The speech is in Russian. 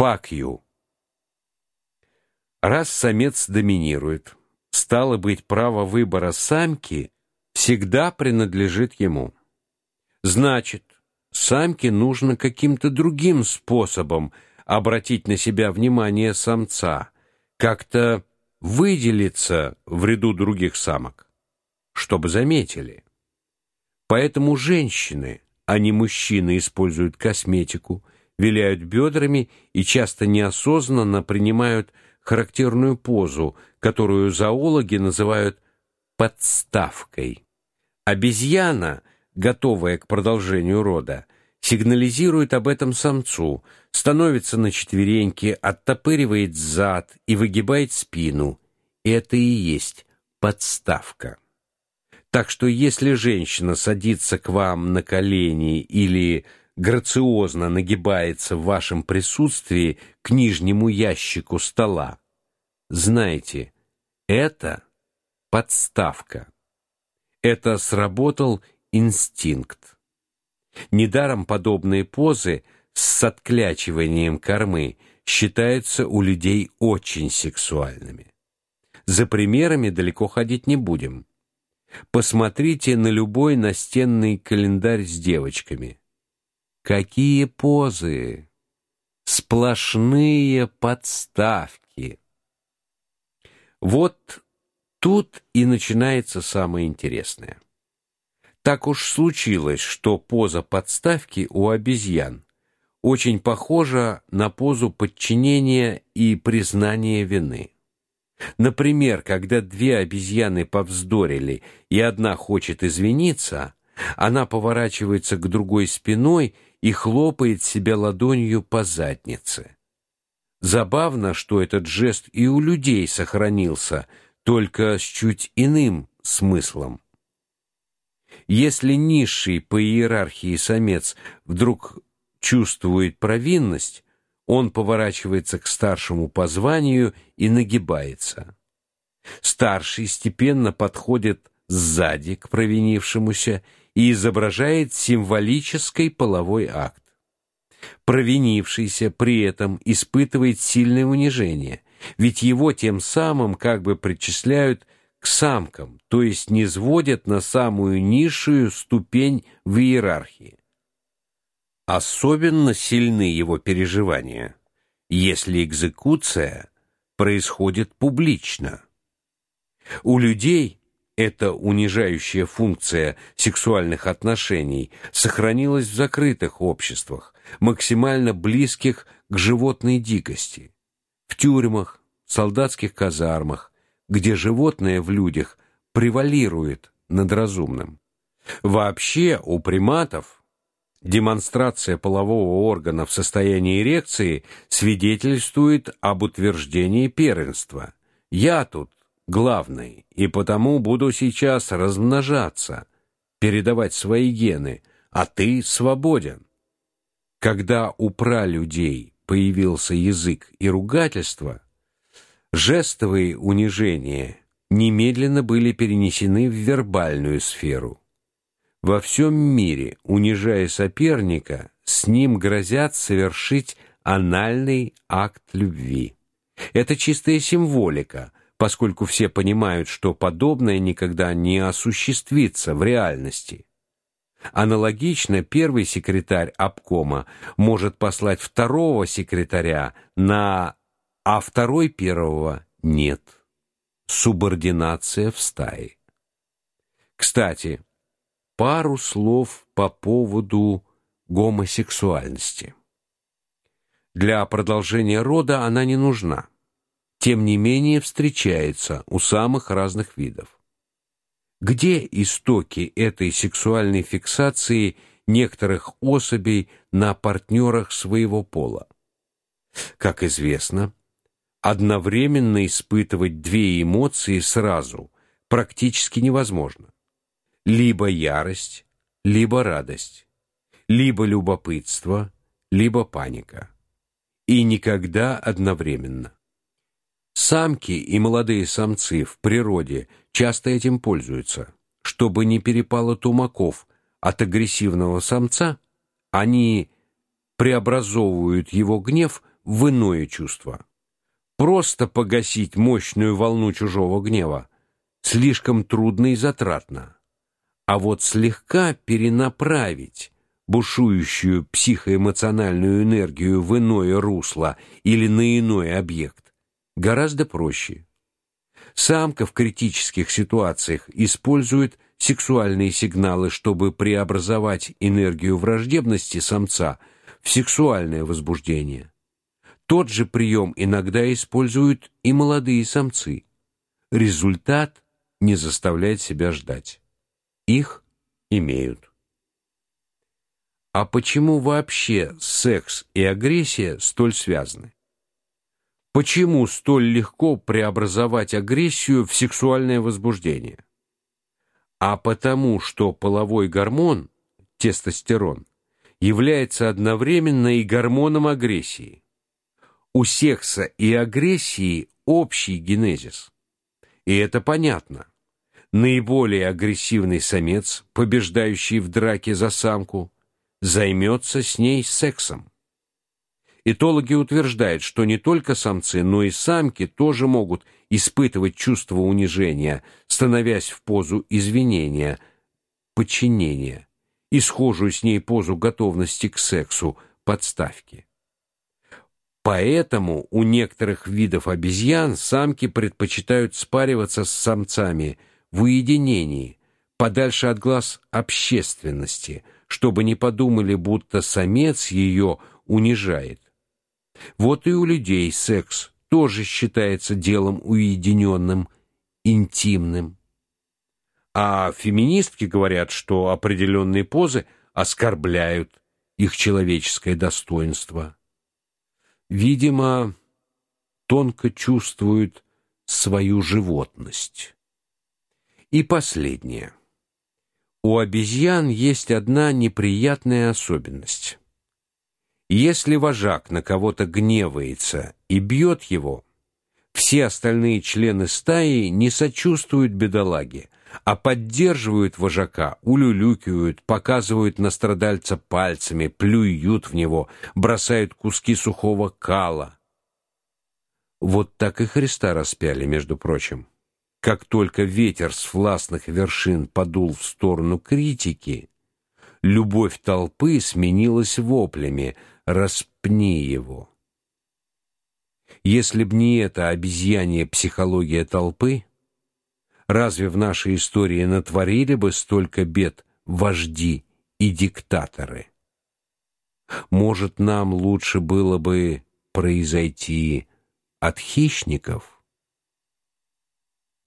You. Раз самец доминирует, стало быть, право выбора самки всегда принадлежит ему. Значит, самке нужно каким-то другим способом обратить на себя внимание самца, как-то выделиться в ряду других самок, чтобы заметили. Поэтому женщины, а не мужчины используют косметику, виляют бедрами и часто неосознанно принимают характерную позу, которую зоологи называют подставкой. Обезьяна, готовая к продолжению рода, сигнализирует об этом самцу, становится на четвереньки, оттопыривает зад и выгибает спину. Это и есть подставка. Так что если женщина садится к вам на колени или грациозно нагибается в вашем присутствии к нижнему ящику стола, знайте, это подставка. Это сработал инстинкт. Недаром подобные позы с отклячиванием кормы считаются у людей очень сексуальными. За примерами далеко ходить не будем. Посмотрите на любой настенный календарь с девочками. Какие позы! Сплошные подставки. Вот тут и начинается самое интересное. Так уж случилось, что поза подставки у обезьян очень похожа на позу подчинения и признания вины. Например, когда две обезьяны повздорили, и одна хочет извиниться, она поворачивается к другой спиной и хлопает себя ладонью по заднице. Забавно, что этот жест и у людей сохранился, только с чуть иным смыслом. Если низший по иерархии самец вдруг чувствует провинность, он поворачивается к старшему по званию и нагибается. Старший степенно подходит сзади к провинившемуся и изображает символический половой акт. Провинившийся при этом испытывает сильное унижение, ведь его тем самым как бы причисляют к самкам, то есть низводят на самую низшую ступень в иерархии. Особенно сильны его переживания, если экзекуция происходит публично. У людей эта унижающая функция сексуальных отношений сохранилась в закрытых обществах, максимально близких к животной дикости. В тюрьмах, солдатских казармах, где животное в людях превалирует над разумным. Вообще у приматов демонстрация полового органа в состоянии эрекции свидетельствует об утверждении первенства. Я тут главный, и потому буду сейчас размножаться, передавать свои гены, а ты свободен. Когда у пралюдей появился язык и ругательство, жестовые унижения немедленно были перенесены в вербальную сферу. Во всем мире, унижая соперника, с ним грозят совершить анальный акт любви. Это чистая символика, поскольку все понимают, что подобное никогда не осуществится в реальности. Аналогично первый секретарь обкома может послать второго секретаря на а второй первого нет. Субординация в стае. Кстати, пару слов по поводу гомосексуальности. Для продолжения рода она не нужна тем не менее встречается у самых разных видов. Где истоки этой сексуальной фиксации некоторых особей на партнерах своего пола? Как известно, одновременно испытывать две эмоции сразу практически невозможно. Либо ярость, либо радость, либо любопытство, либо паника. И никогда одновременно. Самки и молодые самцы в природе часто этим пользуются. Чтобы не перепало тумаков от агрессивного самца, они преобразовывают его гнев в иное чувство. Просто погасить мощную волну чужого гнева слишком трудно и затратно. А вот слегка перенаправить бушующую психоэмоциональную энергию в иное русло или на иной объект гораздо проще. Самка в критических ситуациях использует сексуальные сигналы, чтобы преобразовать энергию враждебности самца в сексуальное возбуждение. Тот же прием иногда используют и молодые самцы. Результат не заставляет себя ждать. Их имеют. А почему вообще секс и агрессия столь связаны? Почему столь легко преобразовать агрессию в сексуальное возбуждение? А потому, что половой гормон тестостерон является одновременно и гормоном агрессии. У секса и агрессии общий генезис. И это понятно. Наиболее агрессивный самец, побеждающий в драке за самку, займется с ней сексом. Этологи утверждают, что не только самцы, но и самки тоже могут испытывать чувство унижения, становясь в позу извинения, подчинения, и схожую с ней позу готовности к сексу, подставки. Поэтому у некоторых видов обезьян самки предпочитают спариваться с самцами в уединении, подальше от глаз общественности, чтобы не подумали, будто самец ее унижает. Вот и у людей секс тоже считается делом уединенным, интимным. А феминистки говорят, что определенные позы оскорбляют их человеческое достоинство. Видимо, тонко чувствуют свою животность. И последнее. У обезьян есть одна неприятная особенность. Если вожак на кого-то гневается и бьет его, все остальные члены стаи не сочувствуют бедолаге, а поддерживают вожака, улюлюкают, показывают на страдальца пальцами, плюют в него, бросают куски сухого кала. Вот так и Христа распяли, между прочим. Как только ветер с властных вершин подул в сторону критики, любовь толпы сменилась воплями: распни его. Если б не эта обезьянья психология толпы, разве в нашей истории натворили бы столько бед вожди и диктаторы? Может, нам лучше было бы произойти от хищников?